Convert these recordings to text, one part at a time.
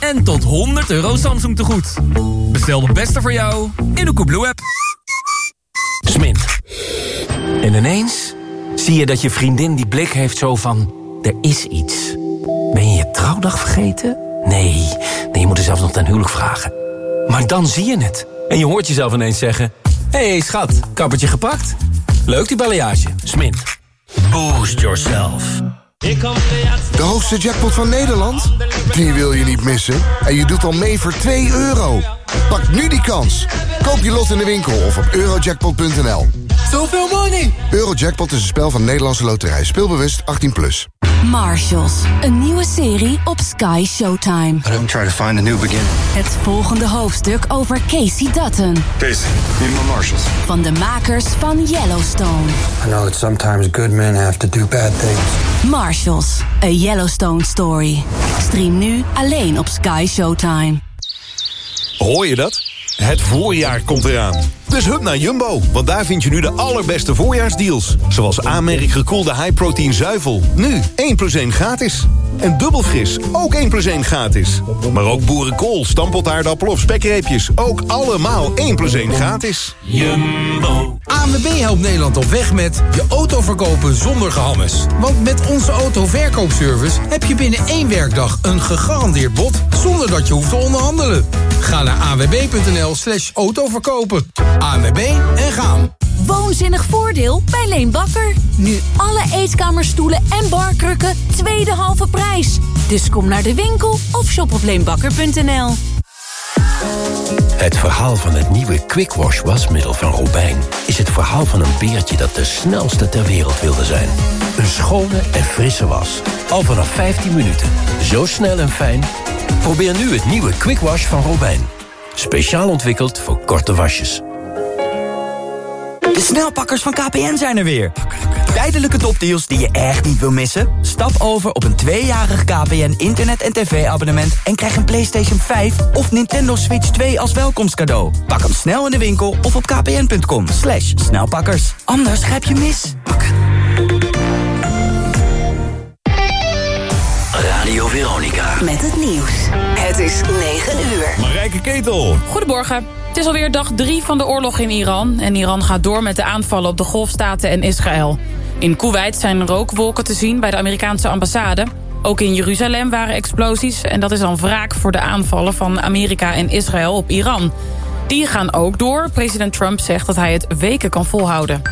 en tot 100 euro Samsung tegoed. Bestel de beste voor jou in de Koebloe-app. Smint. En ineens zie je dat je vriendin die blik heeft zo van... er is iets. Ben je je trouwdag vergeten? Nee, nee je moet er zelfs nog ten huwelijk vragen. Maar dan zie je het. En je hoort jezelf ineens zeggen... Hé hey, schat, kappertje gepakt? Leuk die balayage. Smint. Boost yourself. De hoogste jackpot van Nederland? Die wil je niet missen. En je doet al mee voor 2 euro. Pak nu die kans. Koop je lot in de winkel of op eurojackpot.nl. Zoveel money! Eurojackpot is een spel van Nederlandse Loterij. Speelbewust 18+. Plus. Marshals, een nieuwe serie op Sky Showtime. I don't try to find a new beginning. Het volgende hoofdstuk over Casey Dutton. Casey, need my marshals. Van de makers van Yellowstone. I know that sometimes good men have to do bad things. Marshals, a Yellowstone story. Stream nu alleen op Sky Showtime. Hoor je dat? Het voorjaar komt eraan. Dus hup naar Jumbo, want daar vind je nu de allerbeste voorjaarsdeals. Zoals aanmerk gekoelde high-protein zuivel. Nu 1 plus 1 gratis. En dubbel fris, ook 1 plus 1 gratis. Maar ook boerenkool, stampotaardappel of spekreepjes. Ook allemaal 1 plus 1 gratis. Jumbo. ANWB helpt Nederland op weg met je auto verkopen zonder gehammes. Want met onze autoverkoopservice heb je binnen één werkdag een gegarandeerd bod... zonder dat je hoeft te onderhandelen. Ga naar anwb.nl slash autoverkopen. ANWB en gaan. Woonzinnig voordeel bij Leen Bakker. Nu alle eetkamerstoelen en barkrukken tweede halve prijs. Dus kom naar de winkel of shop op leenbakker.nl. Het verhaal van het nieuwe Quick Wash wasmiddel van Robijn... is het verhaal van een beertje dat de snelste ter wereld wilde zijn. Een schone en frisse was. Al vanaf 15 minuten. Zo snel en fijn. Probeer nu het nieuwe Quick Wash van Robijn. Speciaal ontwikkeld voor korte wasjes. De snelpakkers van KPN zijn er weer. Tijdelijke topdeals die je echt niet wil missen? Stap over op een tweejarig KPN internet- en tv-abonnement... en krijg een PlayStation 5 of Nintendo Switch 2 als welkomstcadeau. Pak hem snel in de winkel of op kpn.com. Slash snelpakkers. Anders grijp je mis. Radio Veronica. Met het nieuws. Het is 9 uur. Marijke Ketel. Goedemorgen. Het is alweer dag drie van de oorlog in Iran. En Iran gaat door met de aanvallen op de golfstaten en Israël. In Kuwait zijn rookwolken te zien bij de Amerikaanse ambassade. Ook in Jeruzalem waren explosies. En dat is dan wraak voor de aanvallen van Amerika en Israël op Iran. Die gaan ook door. President Trump zegt dat hij het weken kan volhouden.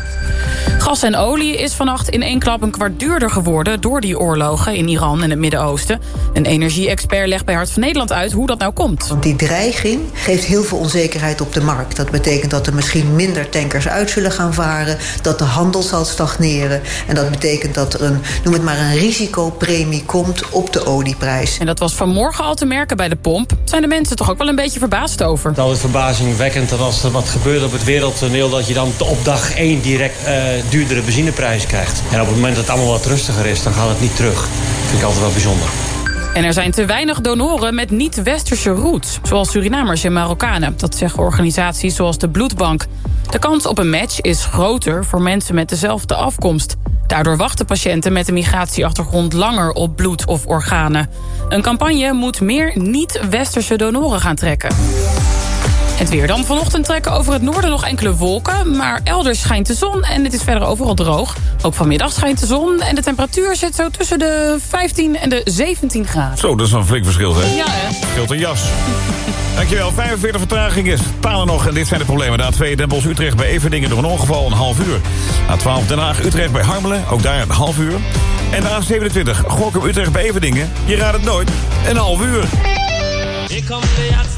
Gas en olie is vannacht in één klap een kwart duurder geworden... door die oorlogen in Iran en het Midden-Oosten. Een energie-expert legt bij Hart van Nederland uit hoe dat nou komt. Die dreiging geeft heel veel onzekerheid op de markt. Dat betekent dat er misschien minder tankers uit zullen gaan varen... dat de handel zal stagneren. En dat betekent dat er een, noem het maar een risicopremie komt op de olieprijs. En dat was vanmorgen al te merken bij de pomp. Zijn de mensen toch ook wel een beetje verbaasd over? Het is altijd verbazingwekkend dat als er wat gebeurt op het wereldtoneel... dat je dan op dag 1 direct uh, duurdere benzineprijs krijgt. En op het moment dat het allemaal wat rustiger is, dan gaat het niet terug. Vind ik altijd wel bijzonder. En er zijn te weinig donoren met niet-westerse roots, zoals Surinamers en Marokkanen. Dat zeggen organisaties zoals de Bloedbank. De kans op een match is groter voor mensen met dezelfde afkomst. Daardoor wachten patiënten met een migratieachtergrond langer op bloed of organen. Een campagne moet meer niet-westerse donoren gaan trekken. Het weer dan. Vanochtend trekken over het noorden nog enkele wolken. Maar elders schijnt de zon en het is verder overal droog. Ook vanmiddag schijnt de zon en de temperatuur zit zo tussen de 15 en de 17 graden. Zo, dat is een flink verschil, hè? Ja, hè? Scheelt een jas. Dankjewel. 45 vertraging is talen nog en dit zijn de problemen. De A2 Den Bosch Utrecht bij Everdingen door een ongeval een half uur. A12 Den Haag Utrecht bij Harmelen, ook daar een half uur. En de A27 Gorkum Utrecht bij Everdingen, je raadt het nooit, een half uur.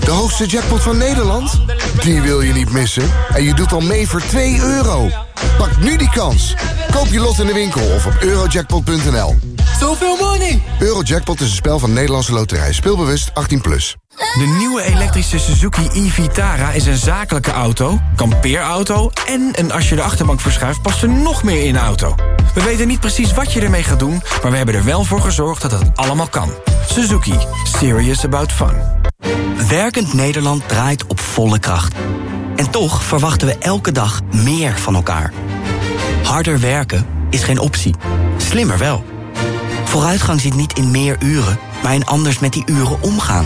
De hoogste jackpot van Nederland? Die wil je niet missen. En je doet al mee voor 2 euro. Pak nu die kans. Koop je lot in de winkel of op eurojackpot.nl. Zoveel money! Eurojackpot is een spel van Nederlandse Loterij. Speelbewust 18+. Plus. De nieuwe elektrische Suzuki e-Vitara is een zakelijke auto, kampeerauto... en een als je de achterbank verschuift past er nog meer in de auto. We weten niet precies wat je ermee gaat doen... maar we hebben er wel voor gezorgd dat het allemaal kan. Suzuki. Serious about fun. Werkend Nederland draait op volle kracht. En toch verwachten we elke dag meer van elkaar. Harder werken is geen optie. Slimmer wel. Vooruitgang zit niet in meer uren, maar in anders met die uren omgaan.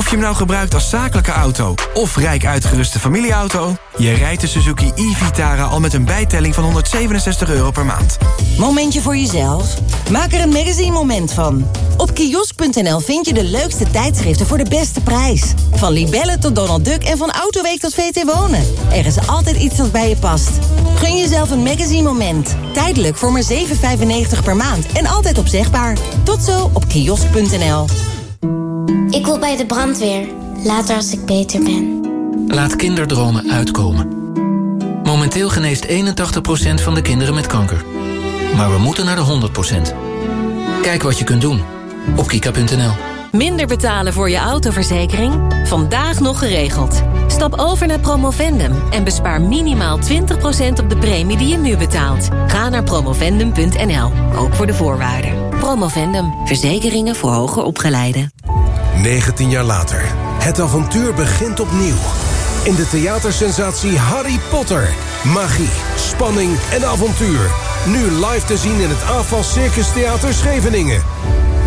Of je hem nou gebruikt als zakelijke auto of rijk uitgeruste familieauto... je rijdt de Suzuki e-Vitara al met een bijtelling van 167 euro per maand. Momentje voor jezelf? Maak er een magazine moment van. Op kiosk.nl vind je de leukste tijdschriften voor de beste prijs. Van Libellen tot Donald Duck en van Autoweek tot VT Wonen. Er is altijd iets dat bij je past. Gun jezelf een magazine moment. Tijdelijk voor maar 7,95 per maand en altijd opzegbaar. Tot zo op kiosk.nl. Ik wil bij de brandweer. Later als ik beter ben. Laat kinderdromen uitkomen. Momenteel geneest 81% van de kinderen met kanker. Maar we moeten naar de 100%. Kijk wat je kunt doen op kika.nl. Minder betalen voor je autoverzekering? Vandaag nog geregeld. Stap over naar Promovendum en bespaar minimaal 20% op de premie die je nu betaalt. Ga naar promovendum.nl, ook voor de voorwaarden. Promovendum, verzekeringen voor hoger opgeleiden. 19 jaar later. Het avontuur begint opnieuw. In de theatersensatie Harry Potter. Magie, spanning en avontuur. Nu live te zien in het AFAS Circus Theater Scheveningen.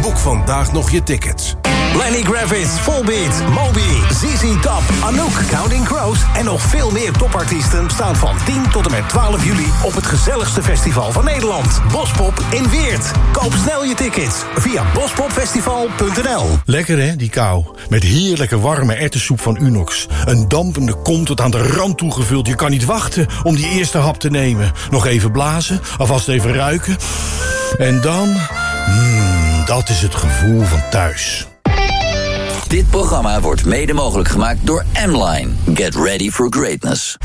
Boek vandaag nog je tickets. Lenny Kravitz, Volbeat, Moby, ZZ Top, Anouk, Counting Crows... en nog veel meer topartiesten staan van 10 tot en met 12 juli... op het gezelligste festival van Nederland, Bospop in Weert. Koop snel je tickets via bospopfestival.nl. Lekker hè, die kou. Met heerlijke warme ertessoep van Unox. Een dampende kom tot aan de rand toegevuld. Je kan niet wachten om die eerste hap te nemen. Nog even blazen, alvast even ruiken. En dan... Mmm, dat is het gevoel van thuis. Dit programma wordt mede mogelijk gemaakt door M-Line. Get ready for greatness.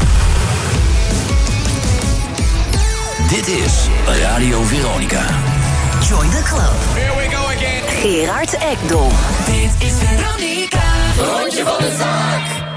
Dit is Radio Veronica. Join the club. Here we go again. Gerard Ekdom. Dit is Veronica. Rondje van de zaak.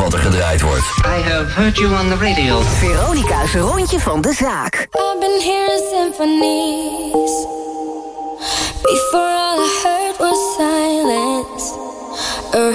Wat er gedraaid wordt. I have heard you on the radio. Veronica's rondje van de zaak. I've been hearing symphonies. Before all I heard was silence. A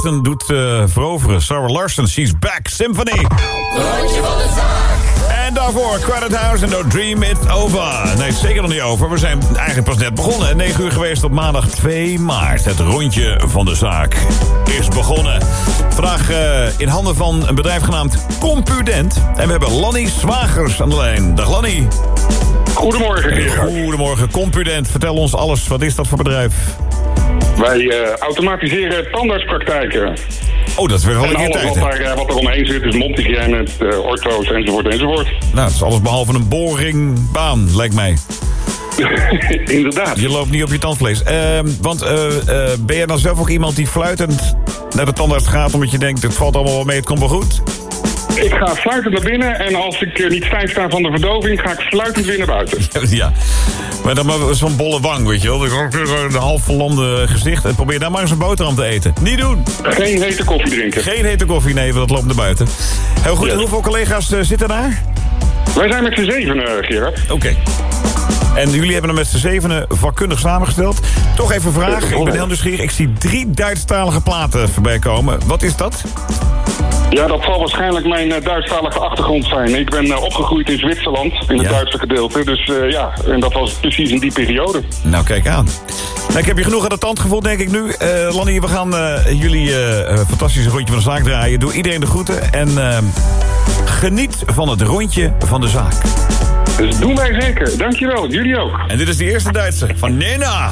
vele harten doet eh, veroveren. Sarah Larson, She's Back, Symphony. Rondje van de zaak. En daarvoor Credit House en No Dream It Over. Nee, het is zeker nog niet over. We zijn eigenlijk pas net begonnen. 9 uur geweest op maandag 2 maart. Het rondje van de zaak is begonnen. Vandaag eh, in handen van een bedrijf genaamd Compudent. En we hebben Lanny Zwagers aan de lijn. Dag Lanny. Goedemorgen, Gerard. Goedemorgen, Compudent. Vertel ons alles. Wat is dat voor bedrijf? Wij eh, automatiseren tandartspraktijken. Oh, dat is weer al een en keer tijd. wat, daar, eh, wat er omheen zit, dus mondhygiëne, uh, ortho's enzovoort enzovoort. Nou, het is alles behalve een boringbaan, lijkt mij. Inderdaad. Je loopt niet op je tandvlees. Ehm, want ben jij dan zelf ook iemand die fluitend naar de tandarts gaat... omdat je denkt, het valt allemaal wel mee, het komt wel goed? Ik ga fluitend naar binnen en als ik eh, niet stijf sta van de verdoving, ga ik fluitend weer naar buiten. ja. Maar dan maar zo'n bolle wang, weet je wel. Een half verlamde gezicht. En probeer daar maar eens een boterham te eten. Niet doen. Geen hete koffie drinken. Geen hete koffie, nee, want dat loopt naar buiten. Heel goed, en hoeveel collega's eh, zitten daar? Wij zijn met z'n zeven, eh, Gerard. Oké. En jullie hebben hem met z'n zevenen vakkundig samengesteld. Toch even een vraag, ik ben heel nieuwsgierig. Ik zie drie Duitsstalige platen voorbij komen. Wat is dat? Ja, dat zal waarschijnlijk mijn eh, Duitsstalige achtergrond zijn. Ik ben eh, opgegroeid in Zwitserland, in het Duitse gedeelte. Dus eh, ja, en dat was precies in die periode. Nou, kijk aan. Nou, ik heb je genoeg aan de tand gevoeld, denk ik nu. Eh Lanny, we gaan eh, jullie fantastische rondje van de zaak draaien. Doe iedereen de groeten en geniet van het rondje van de zaak. Dus doen wij zeker. Dankjewel. Jullie ook. En dit is de eerste Duitse van Nena.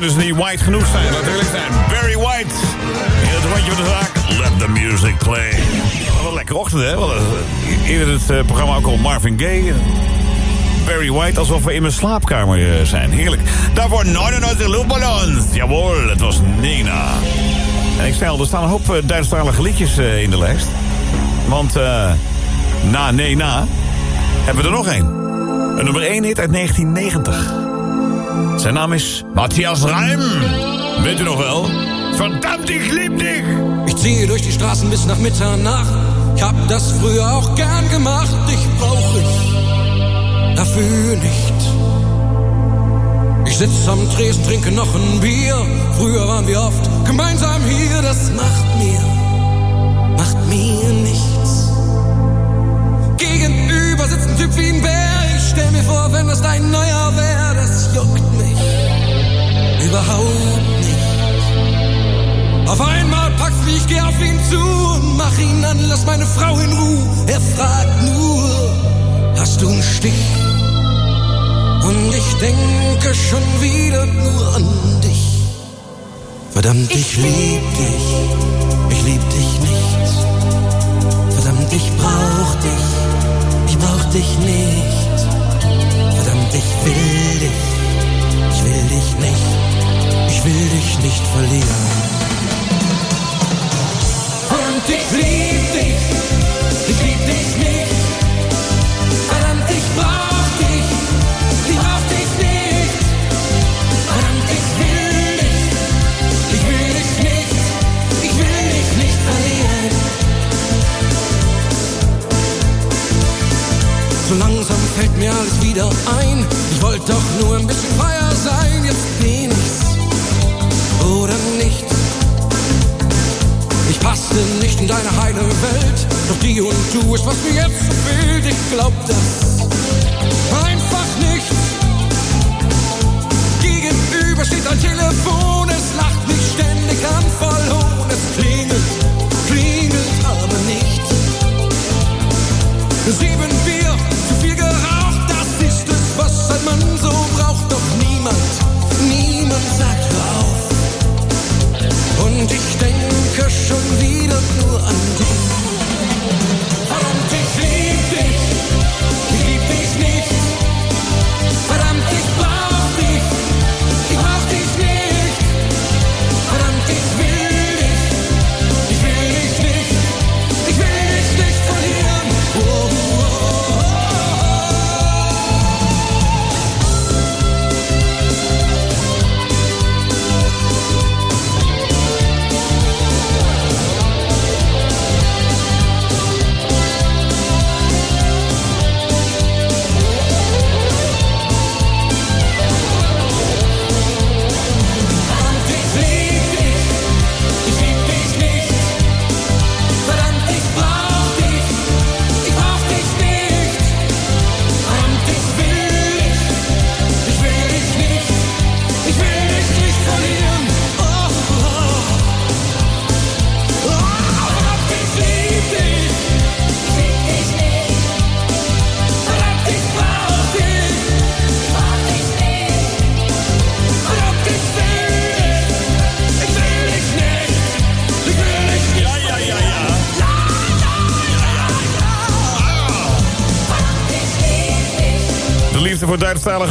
Kunnen ze niet white genoeg zijn. Natuurlijk zijn Barry White. In het rondje van de zaak, let the music play. Wat een lekkere ochtend, hè? Wat een- Eerder het eh, programma ook al Marvin Gaye. eh, Barry White, alsof we in mijn slaapkamer eh, zijn. Heerlijk. Daarvoor 99 luchtballons. Jawohl, het was Nina. En ik stel, er staan een hoop uh, Duitsstalige liedjes eh, in de lijst. Want eh, na Nena hebben we er nog één. Een nummer 1 hit uit 1990. Zijn naam is Matthias Reim. Weet u nog wel? Verdammt, ich lieb dich! Ich ziehe durch die Straßen bis nach Mitternacht. Ich hab das früher auch gern gemacht. Dich brauch ich dafür nicht. Ich sitz am Tresen, trinke noch ein Bier. Früher waren wir oft gemeinsam hier. Das macht mir, macht mir nichts. Gegenüber sitzt ein Typ wie ein Bär. Ich stell mir vor, wenn das dein neuer wär, das juckt mich überhaupt nicht. Auf einmal packt's mich, ich geh auf ihn zu und mach ihn an, lass meine Frau in Ruhe. Er fragt nur, hast du einen Stich? Und ich denke schon wieder nur an dich. Verdammt, ich, lieb dich, ich lieb dich nicht. Verdammt, ich brauch dich, ich brauch dich nicht. Ich will dich, ich will dich nicht, ich will dich nicht verlieren. Verdammt, ich lieb dich, fällt mir alles wieder ein. Ich wollte doch nur ein bisschen freier sein. Jetzt bin ich's oder nicht. Ich passte nicht in deine heile Welt. Doch die und du ist, was mir jetzt so fehlt. Ich glaub das einfach nicht. Gegenüber steht ein Telefon. Es lacht mich ständig an, voll Hohn. Es Monday.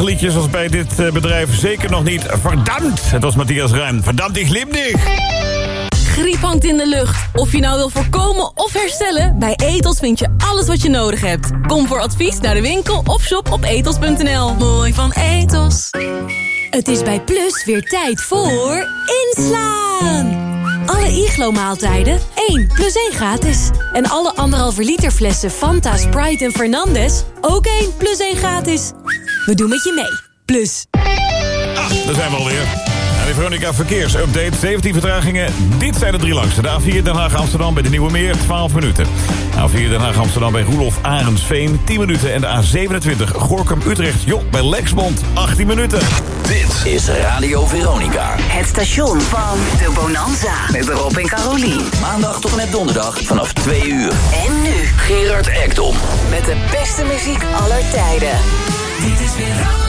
Liedjes als bij dit eh, bedrijf zeker nog niet. Verdammt! Het was Matthias Ruim. Verdammt, ik lim dich! Griep hangt in de lucht. Of je nou wil voorkomen of herstellen, bij Etos vind je alles wat je nodig hebt. Kom voor advies naar de winkel of shop op etos.nl. Mooi van Etos. Het is bij Plus weer tijd voor inslaan. Alle Iglo-maaltijden 1 plus 1 gratis. En alle anderhalve liter flessen Fanta, Sprite en Fernandez ook 1 plus 1 gratis. We doen met je mee. Plus. Daar zijn we alweer. En de Veronica Verkeersupdate, 17 vertragingen. Dit zijn de drie langste. De A4 Den Haag-Amsterdam bij de Nieuwe Meer, 12 minuten. A4 Den Haag-Amsterdam bij Roelof Arendsveen, 10 minuten. En de A27 Gorkum-Utrecht, joh, bij Lexmond, 18 minuten. Dit is Radio Veronica. Het station van de Bonanza. Met Rob en Carolien. Maandag tot en met donderdag vanaf 2 uur. En nu Gerard Ekdom. met de beste muziek aller tijden. Dit is Veronica.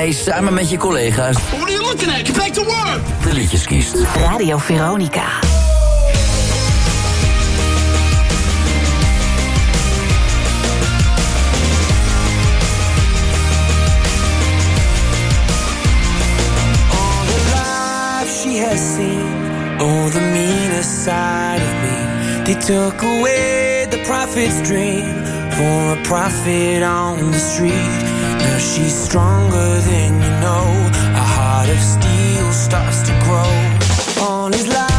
jij samen met je collega's... What are you looking at? Get back to work! ...de liedjes kiest. Radio Veronica. All the life she has seen, all the meanest side of me. They took away the prophet's dream for a prophet on the street. she's stronger than you know. A heart of steel starts to grow on his life.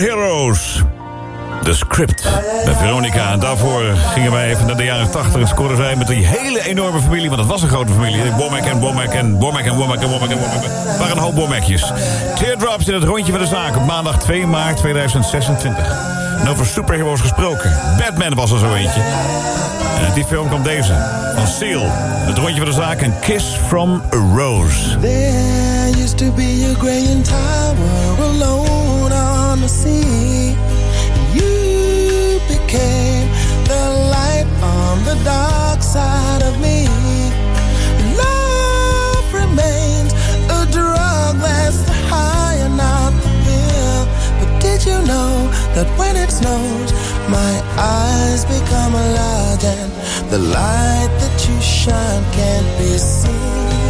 Superheroes, Heroes. De script met Veronica. En daarvoor gingen wij even naar de jaren 80 en scoren zij met die hele enorme familie. Want dat was een grote familie. Bormack en Bormack en Bormack en Bormack en Bormack en Bormack waren een hoop Bomekjes. Teardrops in het rondje van de zaak op maandag 2 maart 2026. En over superheroes gesproken. Batman was er zo eentje. En uit die film kwam deze. Van Seal. Het rondje van de zaak. Een kiss from a rose. There used to be a grey tower alone. see. You became the light on the dark side of me. Love remains a drug the high and not the pill. But did you know that when it snows, my eyes become and the light that you shine can't be seen?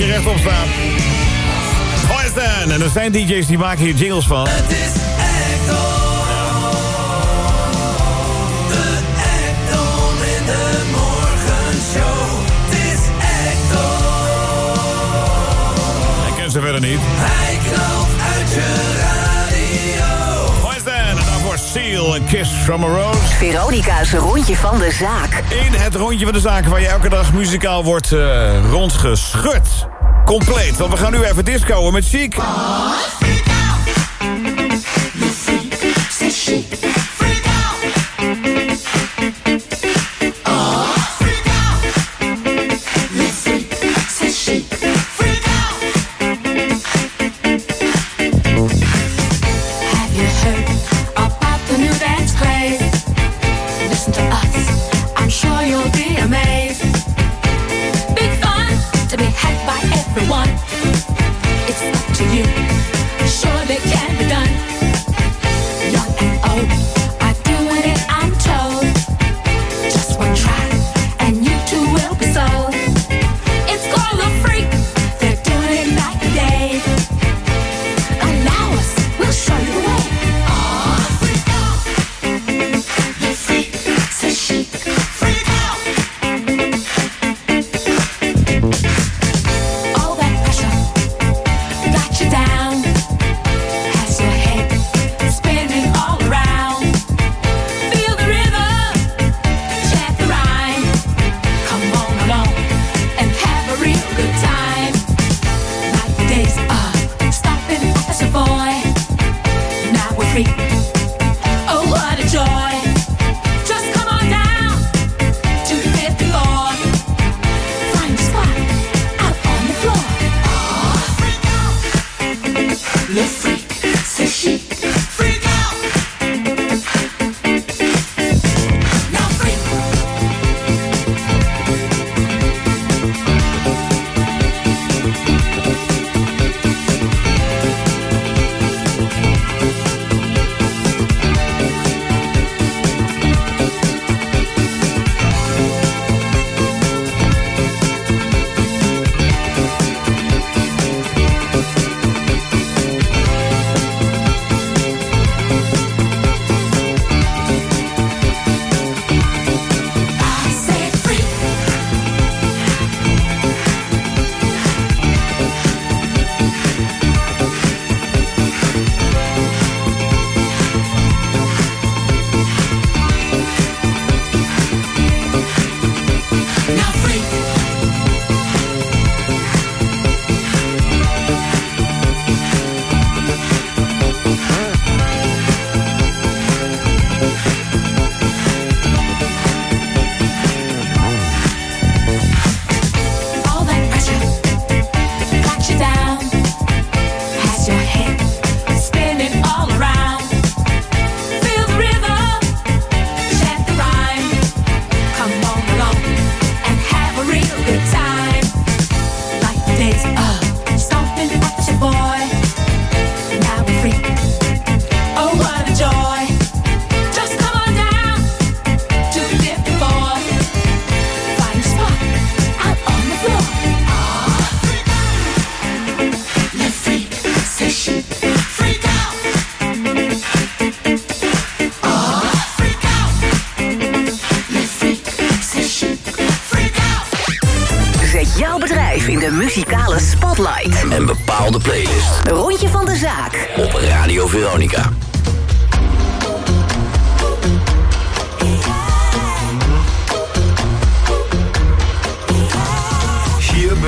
je rechtop staat. En er zijn DJ's die maken hier jingles van. Het is De in de morgenshow. Ik ken ze verder niet. Kiss from a Rose. Veronica's Rondje van de Zaak. In het Rondje van de Zaak waar je elke dag muzikaal wordt eh, rondgeschud. Compleet, want we gaan nu even discoen met Chic.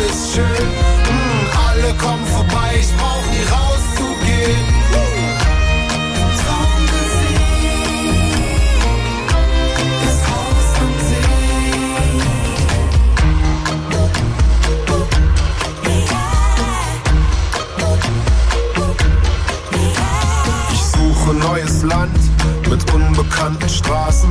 ist schön. Mm, alle kommen vorbei, ich brauch nie rauszugehen. Ich suche neues Land mit unbekannten Straßen.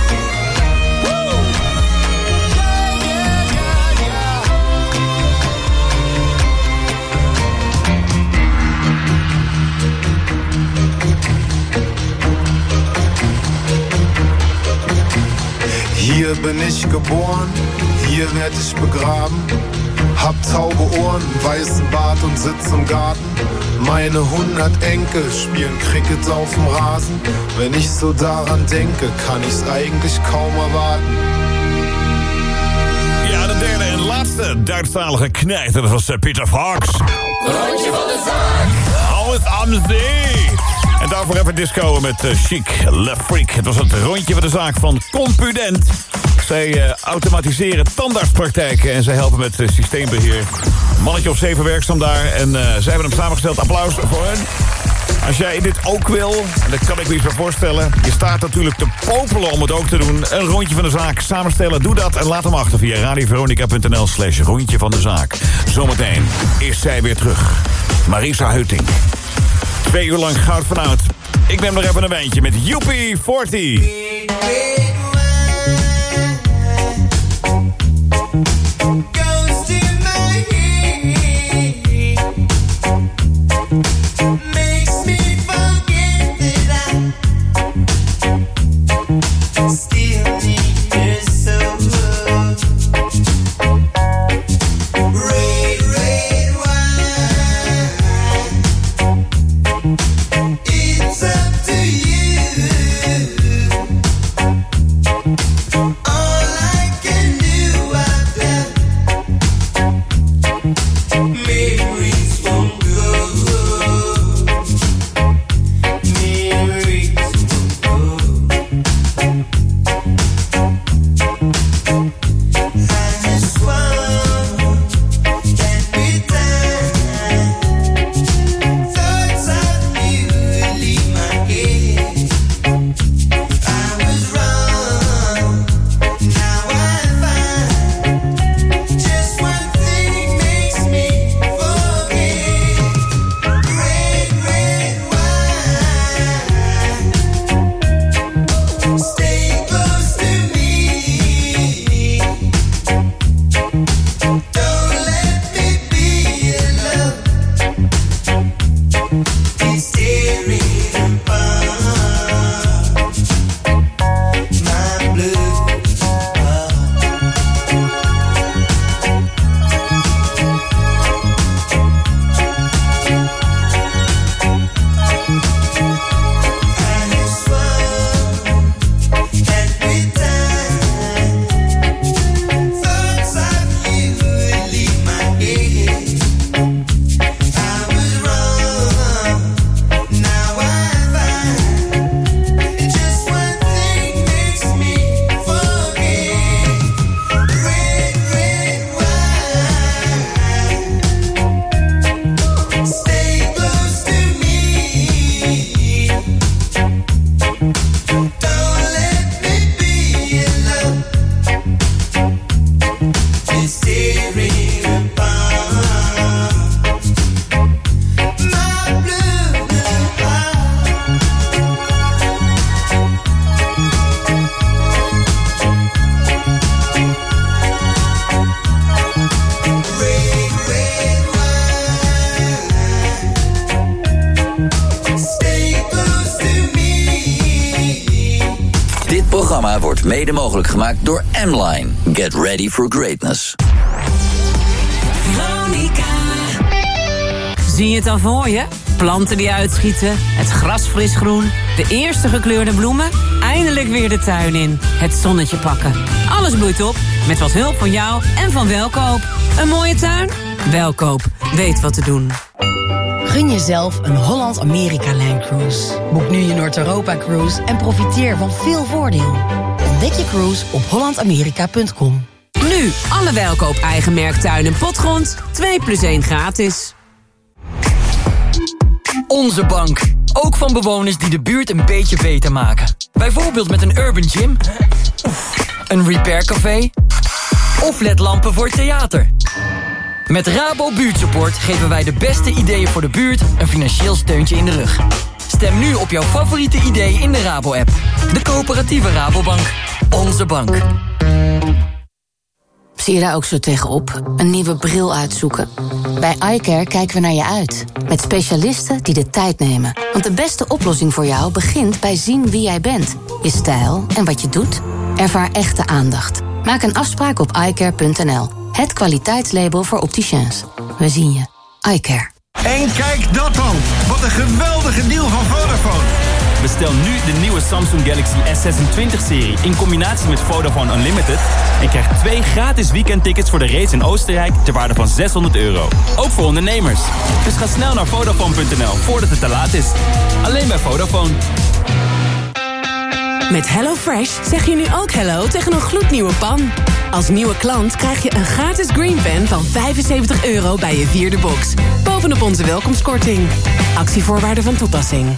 Hier bin ich geboren, hier werd ich begraben. Hab taube Ohren, weißen Bart und sitz im Garten. Meine hundert Enkel spielen Cricket auf dem Rasen. Wenn ich so daran denke, kann ich's eigentlich kaum erwarten. Ja, de derde en laatste Duitsstalige knijter, dat was eh, Peter Fox. Rondje van de zaak. Hou het am zee. En daarvoor even disco met eh, Chic Le Freak. Het was het rondje van de zaak van Compudent. Zij eh, automatiseren tandartspraktijken en zij helpen met eh, systeembeheer. Mannetje of zeven werkzaam daar en eh, zij hebben hem samengesteld. Applaus voor hen. Als jij dit ook wil, en dat kan ik me iets voorstellen... je staat natuurlijk te popelen om het ook te doen. Een rondje van de zaak samenstellen, doe dat... en laat hem achter via radioveronica.nl slash rondje van de zaak. Zometeen is zij weer terug. Marisa Hutting. Twee uur lang goud van oud. Ik neem nog even een wijntje met Joepie 40. Ready for greatness. Zie je het al voor je? Planten die uitschieten, het gras fris groen, de eerste gekleurde bloemen, eindelijk weer de tuin in, het zonnetje pakken. Alles bloeit op, met wat hulp van jou en van Welkoop. Een mooie tuin? Welkoop, weet wat te doen. Gun jezelf een Holland-Amerika-lijncruise. Boek nu je Noord-Europa-cruise en profiteer van veel voordeel. Ontdek je cruise op hollandamerika.com. Alle Welkoop eigen en potgrond, 2 plus 1 gratis. Onze bank. Ook van bewoners die de buurt een beetje beter maken. Bijvoorbeeld met een urban gym. Een repaircafé. Of ledlampen voor het theater. Met Rabo Buurtsupport geven wij de beste ideeën voor de buurt een financieel steuntje in de rug. Stem nu op jouw favoriete idee in de Rabo-app. De coöperatieve Rabobank. Onze bank. Zie je daar ook zo tegenop? Een nieuwe bril uitzoeken? Bij iCare kijken we naar je uit. Met specialisten die de tijd nemen. Want de beste oplossing voor jou begint bij zien wie jij bent. Je stijl en wat je doet. Ervaar echte aandacht. Maak een afspraak op iCare.nl. Het kwaliteitslabel voor opticiens. We zien je. iCare. En kijk dat dan! Wat een geweldige deal van Vodafone! Bestel nu de nieuwe Samsung Galaxy S26-serie in combinatie met Vodafone Unlimited... en krijg twee gratis weekendtickets voor de race in Oostenrijk ter waarde van 600 euro. Ook voor ondernemers. Dus ga snel naar Vodafone.nl voordat het te laat is. Alleen bij Vodafone. Met HelloFresh zeg je nu ook hello tegen een gloednieuwe pan. Als nieuwe klant krijg je een gratis green pen van 75 euro bij je vierde box. Bovenop onze welkomstkorting. Actievoorwaarden van toepassing.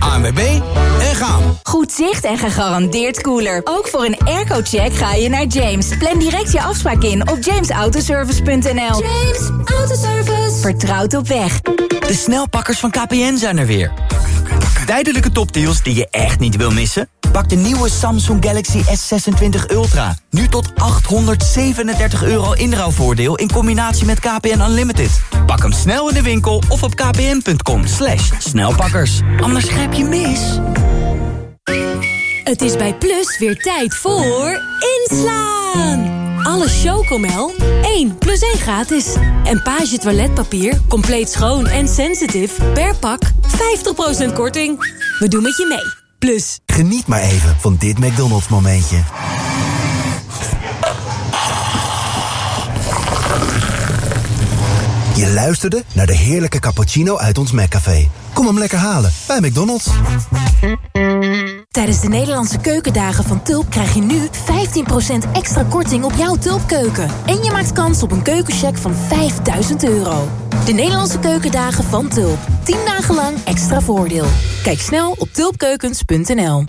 ANWB en gaan. Goed zicht en gegarandeerd cooler. Ook voor een airco-check ga je naar James. Plan direct je afspraak in op jamesautoservice.nl. James Autoservice. Vertrouwd op weg. De snelpakkers van KPN zijn er weer. Tijdelijke topdeals die je echt niet wil missen? Pak de nieuwe Samsung Galaxy S26 Ultra. Nu tot 837 euro inruilvoordeel in combinatie met KPN Unlimited. Pak hem snel in de winkel of op kpn.com snelpakkers. Anders grijp je mis. Het is bij Plus weer tijd voor inslaan. Alle Chocomel 1 plus 1 gratis. En Page toiletpapier, compleet schoon en sensitive per pak 50% korting. We doen met je mee. Plus. Geniet maar even van dit McDonald's momentje. Je luisterde naar de heerlijke cappuccino uit ons McCafé. Kom hem lekker halen bij McDonald's. Tijdens de Nederlandse keukendagen van Tulp krijg je nu 15% extra korting op jouw Tulpkeuken. En je maakt kans op een keukencheck van 5000 euro. De Nederlandse keukendagen van Tulp. 10 dagen lang extra voordeel. Kijk snel op tulpkeukens.nl.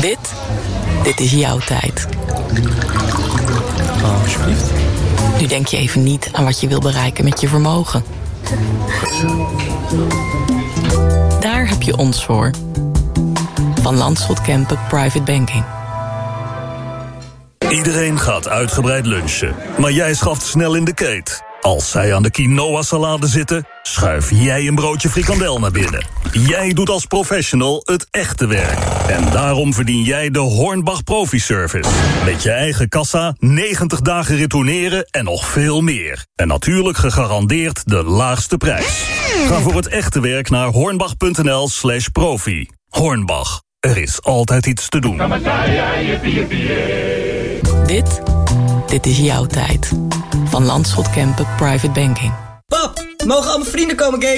Dit, dit is jouw tijd. Oh, alsjeblieft. Nu denk je even niet aan wat je wil bereiken met je vermogen. Daar heb je ons voor. Van Landschot Kempen Private Banking. Iedereen gaat uitgebreid lunchen, maar jij schaft snel in de keet. Als zij aan de quinoa-salade zitten, schuif jij een broodje frikandel naar binnen. Jij doet als professional het echte werk. En daarom verdien jij de Hornbach Profi Service. Met je eigen kassa, 90 dagen retourneren en nog veel meer. En natuurlijk gegarandeerd de laagste prijs. Ga voor het echte werk naar hornbach.nl slash profi. Hornbach, er is altijd iets te doen. Dit, dit is jouw tijd. Van Landschot Kempen Private Banking. Pap, mogen al mijn vrienden komen gamen?